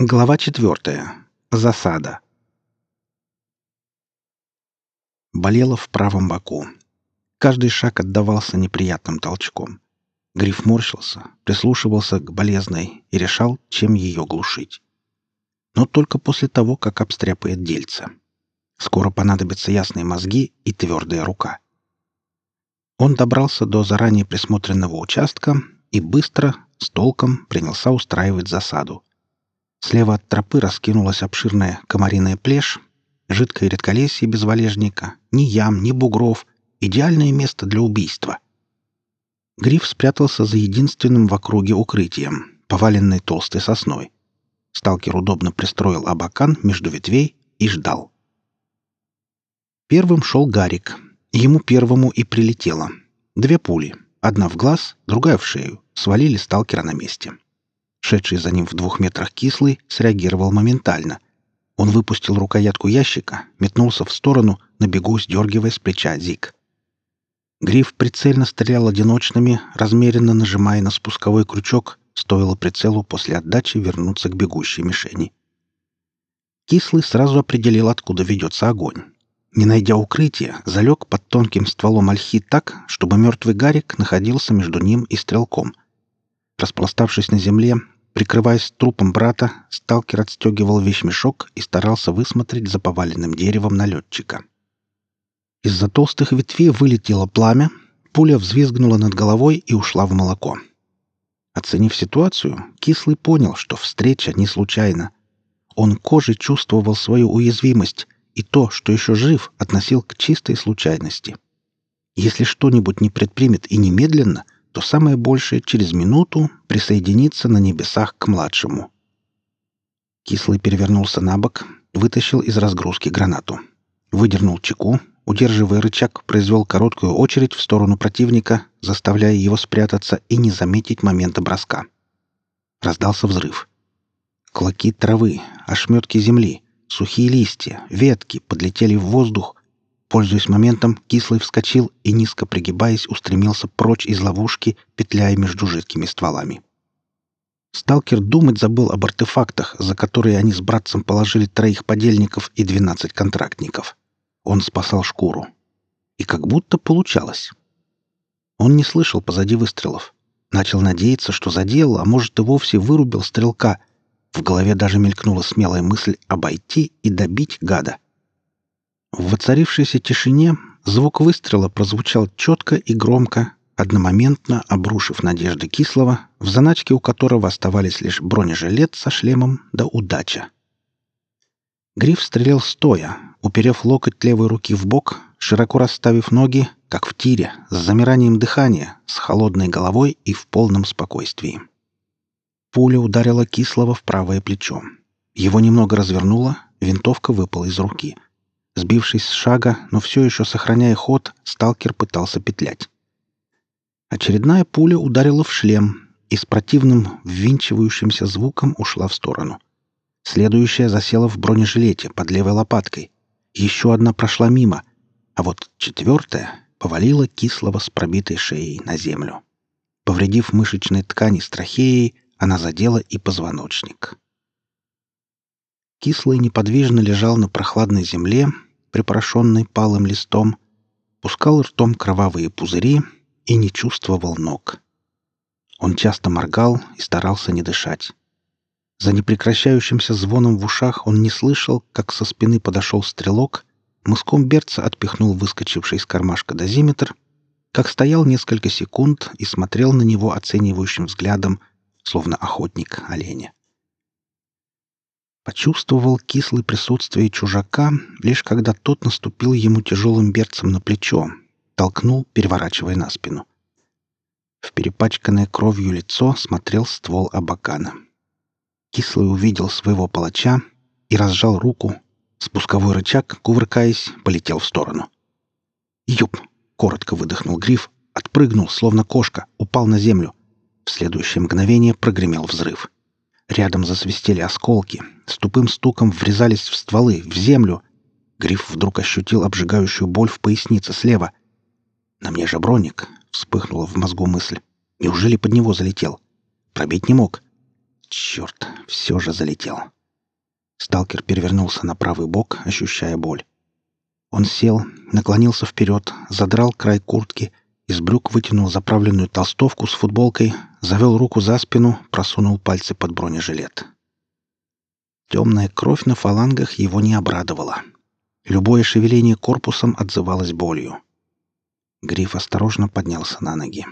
Глава четвертая. Засада. Болело в правом боку. Каждый шаг отдавался неприятным толчком. Гриф морщился, прислушивался к болезной и решал, чем ее глушить. Но только после того, как обстряпает дельца. Скоро понадобятся ясные мозги и твердая рука. Он добрался до заранее присмотренного участка и быстро, с толком, принялся устраивать засаду. Слева от тропы раскинулась обширная комариная плешь, жидкое редколесье без валежника, ни ям, ни бугров, идеальное место для убийства. Гриф спрятался за единственным в округе укрытием, поваленной толстой сосной. Сталкер удобно пристроил абакан между ветвей и ждал. Первым шел Гарик. Ему первому и прилетело. Две пули. Одна в глаз, другая в шею. Свалили сталкера на месте. Шедший за ним в двух метрах кислый среагировал моментально. Он выпустил рукоятку ящика, метнулся в сторону, на бегу сдергивая с плеча зик. Гриф прицельно стрелял одиночными, размеренно нажимая на спусковой крючок, стоило прицелу после отдачи вернуться к бегущей мишени. Кислый сразу определил, откуда ведется огонь. Не найдя укрытия, залег под тонким стволом ольхи так, чтобы мертвый Гарик находился между ним и стрелком. Распластавшись на земле, Прикрываясь трупом брата, сталкер отстегивал вещмешок и старался высмотреть за поваленным деревом налетчика. Из-за толстых ветвей вылетело пламя, пуля взвизгнула над головой и ушла в молоко. Оценив ситуацию, Кислый понял, что встреча не случайна. Он кожей чувствовал свою уязвимость, и то, что еще жив, относил к чистой случайности. Если что-нибудь не предпримет и немедленно, то самое большее через минуту присоединиться на небесах к младшему. Кислый перевернулся на бок, вытащил из разгрузки гранату. Выдернул чеку, удерживая рычаг, произвел короткую очередь в сторону противника, заставляя его спрятаться и не заметить момента броска. Раздался взрыв. Клоки травы, ошметки земли, сухие листья, ветки подлетели в воздух, Пользуясь моментом, кислый вскочил и, низко пригибаясь, устремился прочь из ловушки, петляя между жидкими стволами. Сталкер думать забыл об артефактах, за которые они с братцем положили троих подельников и двенадцать контрактников. Он спасал шкуру. И как будто получалось. Он не слышал позади выстрелов. Начал надеяться, что задел, а может и вовсе вырубил стрелка. В голове даже мелькнула смелая мысль обойти и добить гада. В воцарившейся тишине звук выстрела прозвучал четко и громко, одномоментно обрушив надежды Кислого, в заначке у которого оставались лишь бронежилет со шлемом да удача. Гриф стрелял стоя, уперев локоть левой руки в бок, широко расставив ноги, как в тире, с замиранием дыхания, с холодной головой и в полном спокойствии. Пуля ударила Кислого в правое плечо. Его немного развернуло, винтовка выпала из руки. Сбившись с шага, но все еще сохраняя ход, сталкер пытался петлять. Очередная пуля ударила в шлем и с противным ввинчивающимся звуком ушла в сторону. Следующая засела в бронежилете под левой лопаткой. Еще одна прошла мимо, а вот четвертая повалила кислого с пробитой шеей на землю. Повредив мышечные ткани с трахеей, она задела и позвоночник. Кислый неподвижно лежал на прохладной земле, припорошенный палым листом, пускал ртом кровавые пузыри и не чувствовал ног. Он часто моргал и старался не дышать. За непрекращающимся звоном в ушах он не слышал, как со спины подошел стрелок, мыском берца отпихнул выскочивший из кармашка дозиметр, как стоял несколько секунд и смотрел на него оценивающим взглядом, словно охотник оленя. Почувствовал кислое присутствие чужака, лишь когда тот наступил ему тяжелым берцем на плечо, толкнул, переворачивая на спину. В перепачканное кровью лицо смотрел ствол Абакана. Кислый увидел своего палача и разжал руку. Спусковой рычаг, кувыркаясь, полетел в сторону. «Юп!» — коротко выдохнул гриф, отпрыгнул, словно кошка, упал на землю. В следующее мгновение прогремел взрыв. Рядом засвистели осколки, с тупым стуком врезались в стволы, в землю. Гриф вдруг ощутил обжигающую боль в пояснице слева. «На мне же броник», — вспыхнула в мозгу мысль. «Неужели под него залетел?» Пробить не мог. черт, все же залетел. Сталкер перевернулся на правый бок, ощущая боль. Он сел, наклонился вперед, задрал край куртки, из брюк вытянул заправленную толстовку с футболкой, завел руку за спину, просунул пальцы под бронежилет. Темная кровь на фалангах его не обрадовала. Любое шевеление корпусом отзывалось болью. Гриф осторожно поднялся на ноги.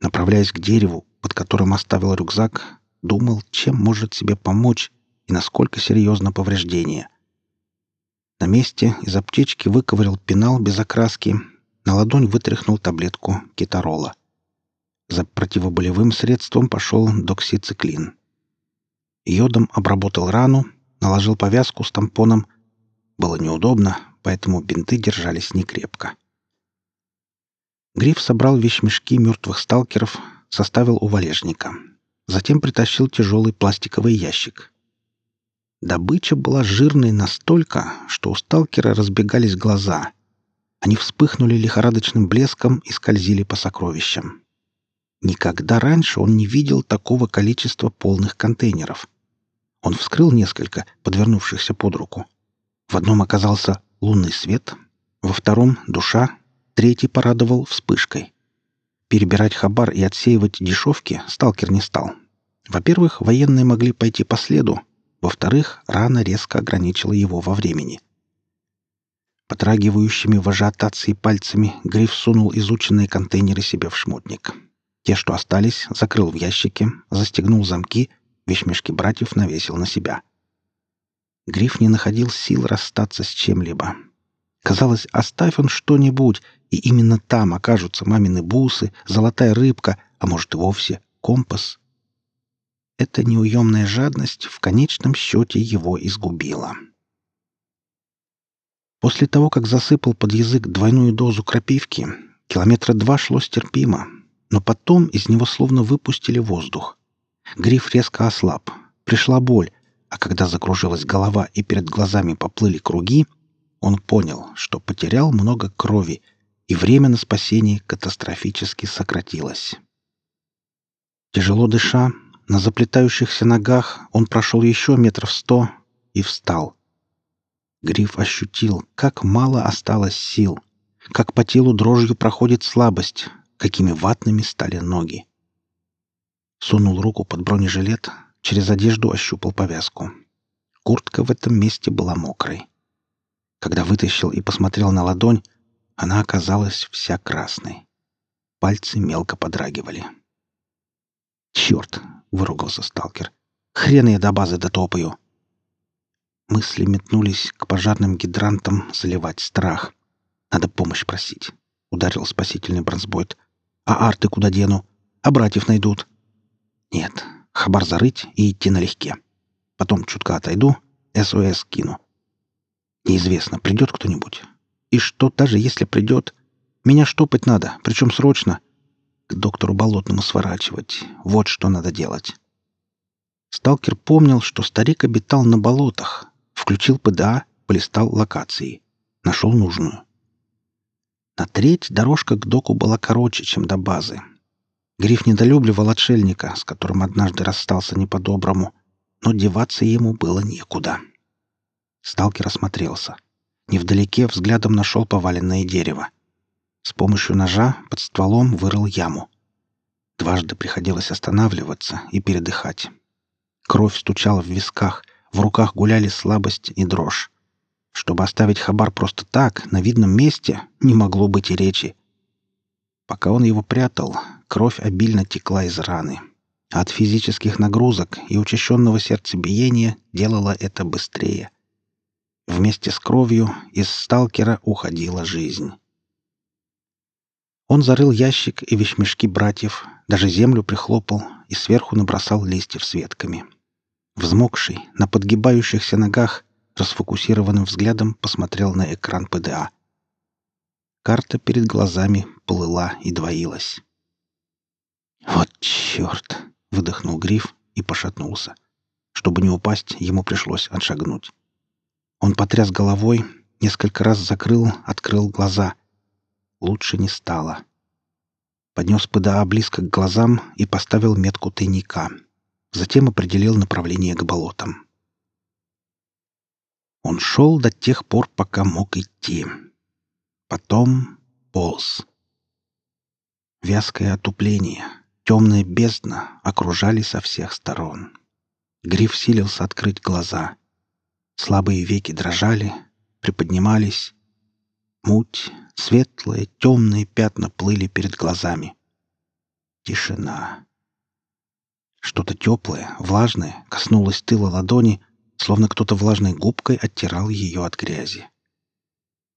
Направляясь к дереву, под которым оставил рюкзак, думал, чем может себе помочь и насколько серьезно повреждение. На месте из аптечки выковырял пенал без окраски, на ладонь вытряхнул таблетку китарола. За противоболевым средством пошел доксициклин. Йодом обработал рану, наложил повязку с тампоном. Было неудобно, поэтому бинты держались некрепко. Гриф собрал вещмешки мертвых сталкеров, составил у валежника. Затем притащил тяжелый пластиковый ящик. Добыча была жирной настолько, что у сталкера разбегались глаза. Они вспыхнули лихорадочным блеском и скользили по сокровищам. Никогда раньше он не видел такого количества полных контейнеров. Он вскрыл несколько, подвернувшихся под руку. В одном оказался лунный свет, во втором — душа, Третий порадовал вспышкой. Перебирать хабар и отсеивать дешевки сталкер не стал. Во-первых, военные могли пойти по следу. Во-вторых, рана резко ограничила его во времени. Потрагивающими в ажиотации пальцами Гриф сунул изученные контейнеры себе в шмотник. Те, что остались, закрыл в ящике, застегнул замки, вещмешки братьев навесил на себя. Гриф не находил сил расстаться с чем-либо. Казалось, оставь он что-нибудь, и именно там окажутся мамины бусы, золотая рыбка, а может и вовсе компас. Эта неуемная жадность в конечном счете его изгубила. После того, как засыпал под язык двойную дозу крапивки, километра два шло стерпимо, но потом из него словно выпустили воздух. Гриф резко ослаб, пришла боль, а когда закружилась голова и перед глазами поплыли круги, он понял, что потерял много крови — и время на спасение катастрофически сократилось. Тяжело дыша, на заплетающихся ногах он прошел еще метров сто и встал. Гриф ощутил, как мало осталось сил, как по телу дрожью проходит слабость, какими ватными стали ноги. Сунул руку под бронежилет, через одежду ощупал повязку. Куртка в этом месте была мокрой. Когда вытащил и посмотрел на ладонь, она оказалась вся красной. Пальцы мелко подрагивали. «Черт!» — выругался сталкер. «Хрен я до базы дотопаю!» Мысли метнулись к пожарным гидрантам заливать страх. Надо помощь просить. Ударил спасительный бронзбойт. «А арты куда дену? А братьев найдут?» «Нет. Хабар зарыть и идти налегке. Потом чутка отойду, СОС кину. Неизвестно, придет кто-нибудь. И что, даже если придет? Меня штопать надо, причем срочно. К доктору Болотному сворачивать. Вот что надо делать. Сталкер помнил, что старик обитал на болотах. Включил ПДА, полистал локации. Нашел нужную. На треть дорожка к доку была короче, чем до базы. Гриф недолюбливал отшельника, с которым однажды расстался не по-доброму, но деваться ему было некуда. Сталкер осмотрелся. Невдалеке взглядом нашел поваленное дерево. С помощью ножа под стволом вырыл яму. Дважды приходилось останавливаться и передыхать. Кровь стучала в висках, в руках гуляли слабость и дрожь. Чтобы оставить хабар просто так, на видном месте, не могло быть и речи. Пока он его прятал, кровь обильно текла из раны. От физических нагрузок и учащенного сердцебиения делала это быстрее. Вместе с кровью из сталкера уходила жизнь. Он зарыл ящик и вещмешки братьев, даже землю прихлопал и сверху набросал листьев с ветками. Взмокший, на подгибающихся ногах, расфокусированным взглядом посмотрел на экран ПДА. Карта перед глазами плыла и двоилась. «Вот черт!» — выдохнул Гриф и пошатнулся. Чтобы не упасть, ему пришлось отшагнуть. Он потряс головой, несколько раз закрыл, открыл глаза. Лучше не стало. Поднес ПДА близко к глазам и поставил метку тайника. затем определил направление к болотам. Он шел до тех пор, пока мог идти. Потом полз. Вязкое отупление, темная бездна окружали со всех сторон. Гриф силился открыть глаза. Слабые веки дрожали, приподнимались. Муть, светлые, темные пятна плыли перед глазами. Тишина. Что-то теплое, влажное коснулось тыла ладони, словно кто-то влажной губкой оттирал ее от грязи.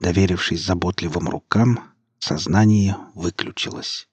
Доверившись заботливым рукам, сознание выключилось.